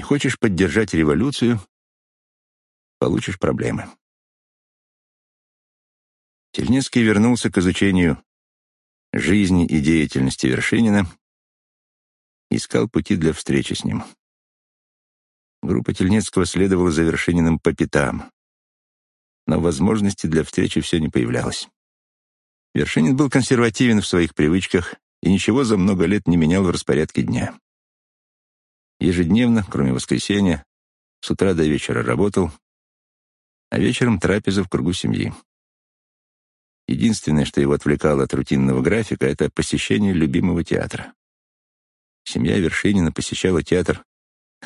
Не хочешь поддержать революцию — получишь проблемы. Тельнецкий вернулся к изучению жизни и деятельности Вершинина искал пути для встречи с ним. Группа Тельнецкого следовала за Вершининым по пятам, но возможности для встречи все не появлялось. Вершинин был консервативен в своих привычках и ничего за много лет не менял в распорядке дня. Ежедневно, кроме воскресенья, с утра до вечера работал, а вечером трапеза в кругу семьи. Единственное, что его отвлекало от рутинного графика, это посещение любимого театра. Семья Вершинина посещала театр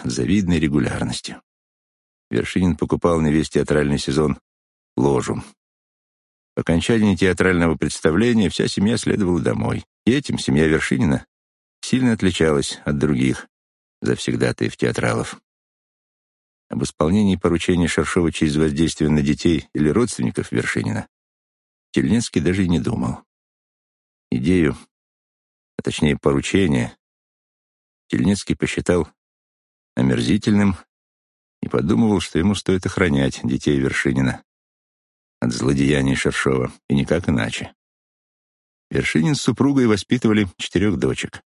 с завидной регулярностью. Вершинин покупал на весь театральный сезон ложу. По окончании театрального представления вся семья следовала домой. И этим семья Вершинина сильно отличалась от других завсегдатаев театралов. Об исполнении поручения Шершова через воздействие на детей или родственников Вершинина Тельнецкий даже и не думал. Идею, а точнее поручение, Тельнецкий посчитал омерзительным и подумывал, что ему стоит охранять детей Вершинина от злодеяний Шершова, и никак иначе. Вершинин с супругой воспитывали четырех дочек.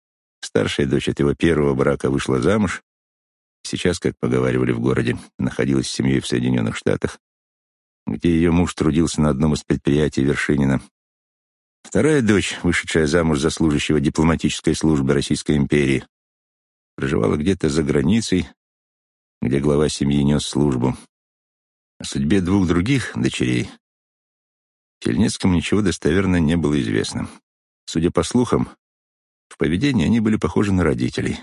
Старшая дочь от его первого брака вышла замуж, сейчас, как поговаривали в городе, находилась с семьей в Соединенных Штатах, где ее муж трудился на одном из предприятий Вершинина. Вторая дочь, вышедшая замуж за служащего дипломатической службы Российской империи, проживала где-то за границей, где глава семьи нес службу. О судьбе двух других дочерей Тельнецкому ничего достоверно не было известно. Судя по слухам, в поведении они были похожи на родителей.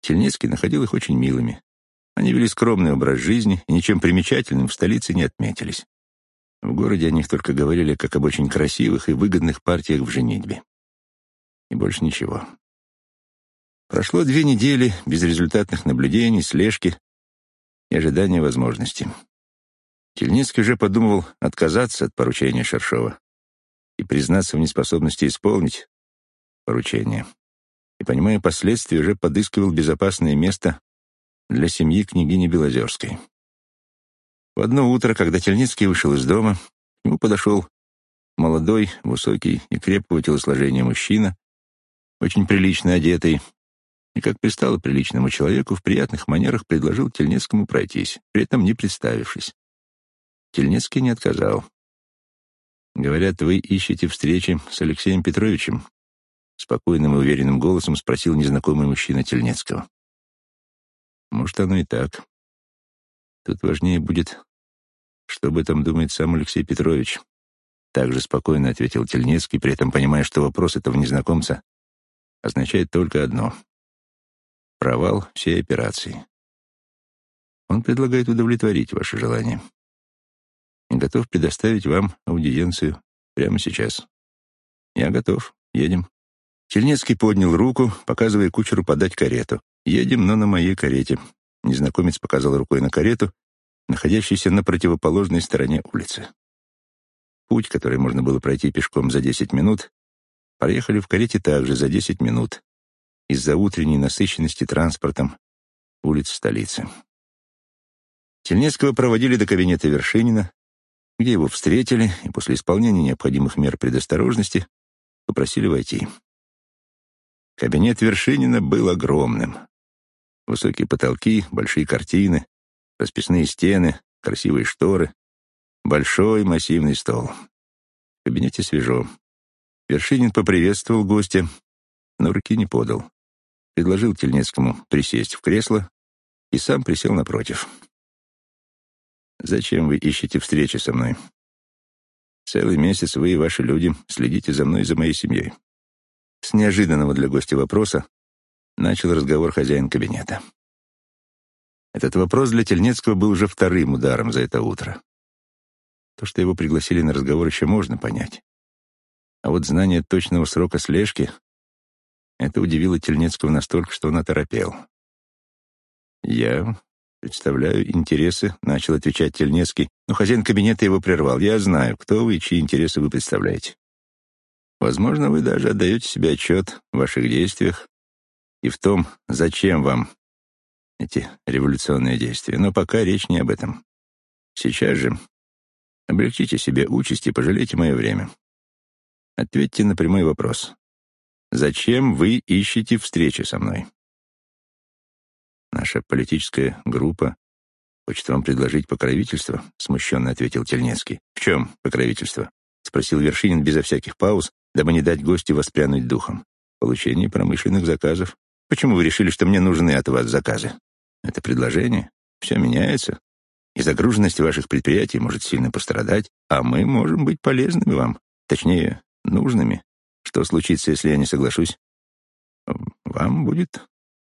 Тельнецкий находил их очень милыми. Они вели скромный образ жизни и ничем примечательным в столице не отметились. В городе о них только говорили как об очень красивых и выгодных партиях в женитьбе. И больше ничего. Прошло две недели безрезультатных наблюдений, слежки и ожидания возможности. Тельницкий уже подумывал отказаться от поручения Шершова и признаться в неспособности исполнить поручение. И, понимая последствия, уже подыскивал безопасное место для семьи княгини Белозерской. В одно утро, когда Тельницкий вышел из дома, к нему подошел молодой, высокий и крепкого телосложения мужчина, очень прилично одетый, и, как пристало приличному человеку, в приятных манерах предложил Тельнецкому пройтись, при этом не представившись. Тельнецкий не отказал. «Говорят, вы ищете встречи с Алексеем Петровичем?» Спокойным и уверенным голосом спросил незнакомый мужчина Тельнецкого. «Может, оно и так. Тут важнее будет, что об этом думает сам Алексей Петрович». Также спокойно ответил Тельнецкий, при этом понимая, что вопрос этого незнакомца означает только одно — провал всей операции. Он предлагает удовлетворить ваше желание и готов предоставить вам аудиенцию прямо сейчас. Я готов. Едем. Тельнецкий поднял руку, показывая кучеру подать карету. Едем, но на моей карете. Незнакомец показал рукой на карету, находящуюся на противоположной стороне улицы. Путь, который можно было пройти пешком за 10 минут, проехали в карете также за 10 минут, из-за утренней насыщенности транспортом улиц столицы. Тельнецкого проводили до кабинета Вершинина, где его встретили и после исполнения необходимых мер предосторожности попросили войти. Кабинет Вершинина был огромным. Высокие потолки, большие картины, расписные стены, красивые шторы, большой массивный стол. В кабинете свежо. Вершинин поприветствовал гостя, но руки не подал предложил Тельнецкому присесть в кресло и сам присел напротив. «Зачем вы ищете встречи со мной? Целый месяц вы и ваши люди следите за мной и за моей семьей». С неожиданного для гостя вопроса начал разговор хозяин кабинета. Этот вопрос для Тельнецкого был уже вторым ударом за это утро. То, что его пригласили на разговор, еще можно понять. А вот знание точного срока слежки это удивило Тельнецкого настолько, что он оторопел. «Я представляю интересы», — начал отвечать Тельнецкий, но хозяин кабинета его прервал. «Я знаю, кто вы и чьи интересы вы представляете. Возможно, вы даже отдаете себе отчет в ваших действиях и в том, зачем вам эти революционные действия, но пока речь не об этом. Сейчас же облегчите себе участь и пожалейте мое время. Ответьте на прямой вопрос. Зачем вы ищете встречи со мной? Наша политическая группа хочет вам предложить покровительство, смущенно ответил Тельнецкий. В чем покровительство? Спросил Вершинин безо всяких пауз, дабы не дать гостю воспрянуть духом. Получение промышленных заказов. Почему вы решили, что мне нужны от вас заказы? Это предложение. Все меняется. И загруженность ваших предприятий может сильно пострадать, а мы можем быть полезными вам. Точнее, нужными. Что случится, если я не соглашусь? Вам будет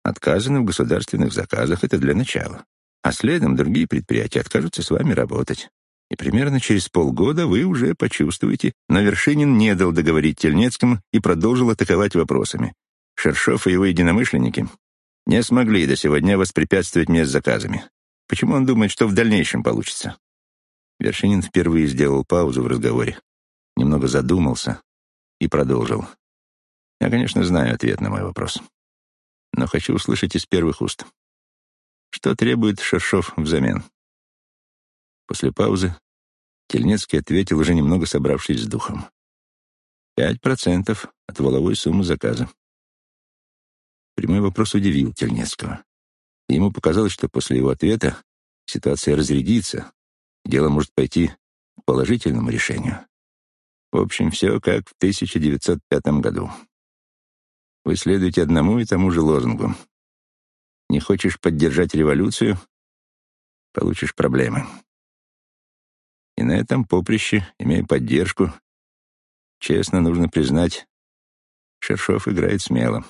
отказано в государственных заказах, это для начала. А следом другие предприятия откажутся с вами работать. И примерно через полгода вы уже почувствуете, но Вершинин не дал договорить Тельнецкому и продолжил атаковать вопросами. Шершов и его единомышленники не смогли до сегодня воспрепятствовать мне с заказами. Почему он думает, что в дальнейшем получится? Вершинин впервые сделал паузу в разговоре, немного задумался, и продолжил. Я, конечно, знаю ответ на мой вопрос, но хочу услышать из первых уст. Что требует Шершов взамен? После паузы Тельнецкий ответил, уже немного собравшись с духом. Пять процентов от воловой суммы заказа. Прямой вопрос удивил Тельнецкого. Ему показалось, что после его ответа ситуация разрядится, дело может пойти к положительному решению. В общем, все как в 1905 году. Вы следуете одному и тому же лозунгу. Не хочешь поддержать революцию — получишь проблемы. И на этом поприще, имея поддержку, честно нужно признать, Шершов играет смело.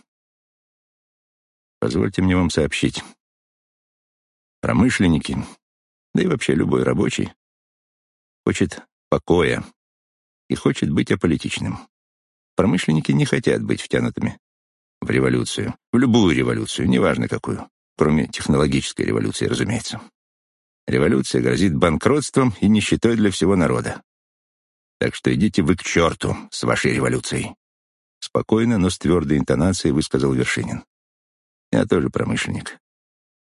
Позвольте мне вам сообщить. Промышленники, да и вообще любой рабочий, хочет покоя, и хочет быть аполитичным. Промышленники не хотят быть втянутыми в революцию, в любую революцию, неважно какую, кроме технологической революции, разумеется. Революция грозит банкротством и нищетой для всего народа. Так что идите вы к черту с вашей революцией. Спокойно, но с твердой интонацией высказал Вершинин. Я тоже промышленник.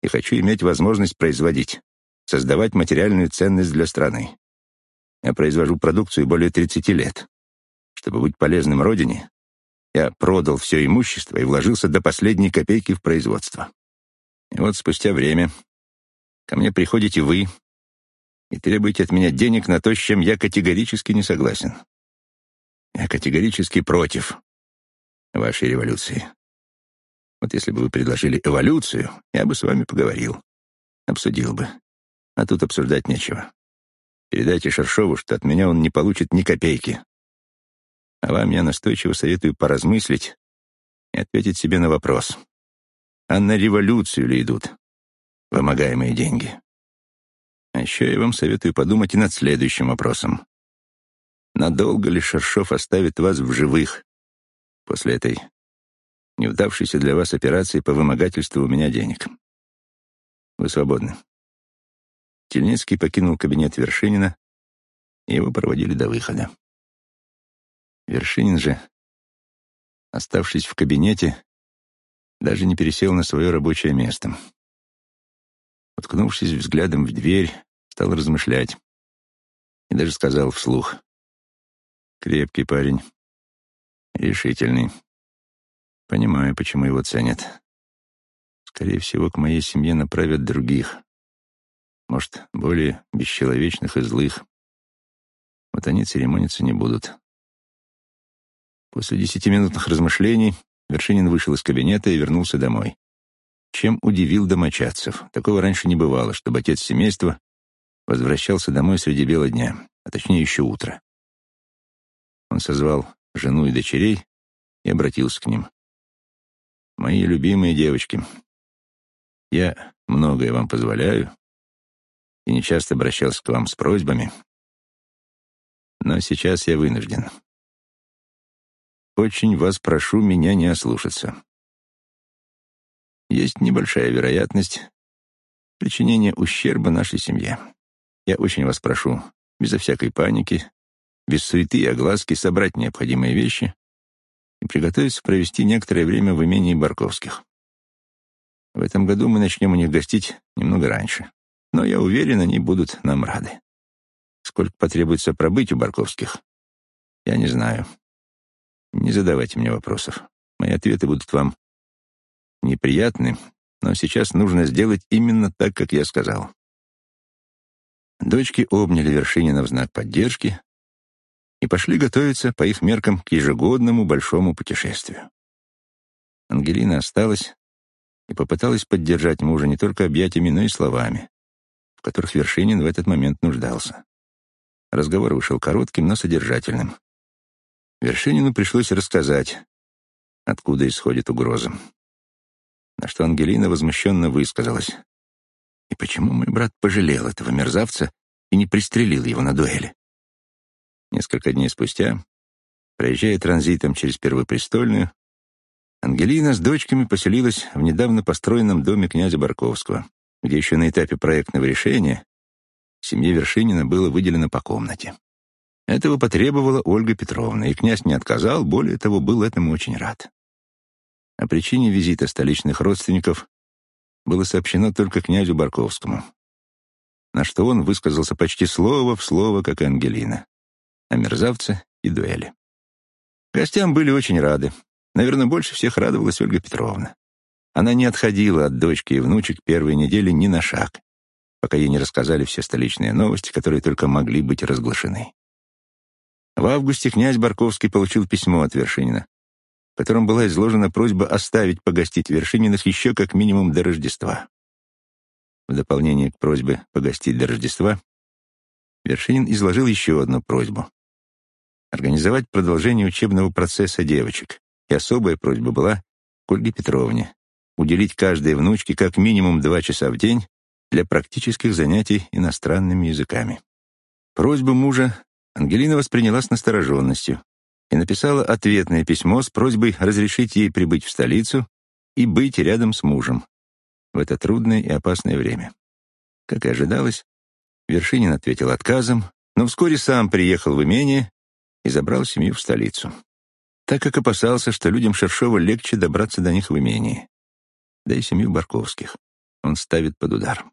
И хочу иметь возможность производить, создавать материальную ценность для страны. Я произвожу продукцию более 30 лет. Чтобы быть полезным родине, я продал все имущество и вложился до последней копейки в производство. И вот спустя время ко мне приходите вы и требуете от меня денег на то, с чем я категорически не согласен. Я категорически против вашей революции. Вот если бы вы предложили эволюцию, я бы с вами поговорил, обсудил бы. А тут обсуждать нечего. Передайте Шершову, что от меня он не получит ни копейки. А вам я настойчиво советую поразмыслить и ответить себе на вопрос. А на революцию ли идут вымогаемые деньги? А еще я вам советую подумать и над следующим вопросом. Надолго ли Шершов оставит вас в живых после этой неудавшейся для вас операции по вымогательству у меня денег? Вы свободны. Тельницкий покинул кабинет Вершинина, и его проводили до выхода. Вершинин же, оставшись в кабинете, даже не пересел на свое рабочее место. Уткнувшись взглядом в дверь, стал размышлять и даже сказал вслух. «Крепкий парень, решительный. Понимаю, почему его ценят. Скорее всего, к моей семье направят других, может, более бесчеловечных и злых. Вот они церемониться не будут. После десятиминутных размышлений Вершинин вышел из кабинета и вернулся домой. Чем удивил домочадцев. Такого раньше не бывало, чтобы отец семейства возвращался домой среди бела дня, а точнее еще утро. Он созвал жену и дочерей и обратился к ним. «Мои любимые девочки, я многое вам позволяю, и не часто обращался к вам с просьбами, но сейчас я вынужден. Очень вас прошу меня не ослушаться. Есть небольшая вероятность причинения ущерба нашей семье. Я очень вас прошу, безо всякой паники, без суеты и огласки, собрать необходимые вещи и приготовиться провести некоторое время в имении Барковских. В этом году мы начнем у них гостить немного раньше. Но я уверен, они будут нам рады. Сколько потребуется пробыть у Барковских, я не знаю. Не задавайте мне вопросов. Мои ответы будут вам неприятны, но сейчас нужно сделать именно так, как я сказал. Дочки обняли Вершинина в знак поддержки и пошли готовиться по их меркам к ежегодному большому путешествию. Ангелина осталась и попыталась поддержать мужа не только объятиями, но и словами, в которых Вершинин в этот момент нуждался. Разговор вышел коротким, но содержательным. Вершинину пришлось рассказать, откуда исходит угроза. На что Ангелина возмущенно высказалась. И почему мой брат пожалел этого мерзавца и не пристрелил его на дуэли? Несколько дней спустя, проезжая транзитом через Первопрестольную, Ангелина с дочками поселилась в недавно построенном доме князя Барковского, где еще на этапе проектного решения семье Вершинина было выделено по комнате. Этого потребовала Ольга Петровна, и князь не отказал, более того, был этому очень рад. О причине визита столичных родственников было сообщено только князю Барковскому, на что он высказался почти слово в слово, как Ангелина, о мерзавце и дуэли. Гостям были очень рады. Наверное, больше всех радовалась Ольга Петровна. Она не отходила от дочки и внучек первой недели ни на шаг, пока ей не рассказали все столичные новости, которые только могли быть разглашены. В августе князь Барковский получил письмо от Вершинина, в котором была изложена просьба оставить погостить Вершининых еще как минимум до Рождества. В дополнение к просьбе погостить до Рождества, Вершинин изложил еще одну просьбу — организовать продолжение учебного процесса девочек. И особая просьба была к Ольге Петровне уделить каждой внучке как минимум два часа в день для практических занятий иностранными языками. Просьбу мужа Ангелина восприняла с настороженностью и написала ответное письмо с просьбой разрешить ей прибыть в столицу и быть рядом с мужем в это трудное и опасное время. Как и ожидалось, Вершинин ответил отказом, но вскоре сам приехал в имение и забрал семью в столицу, так как опасался, что людям Шершова легче добраться до них в имении, да и семью Барковских он ставит под удар.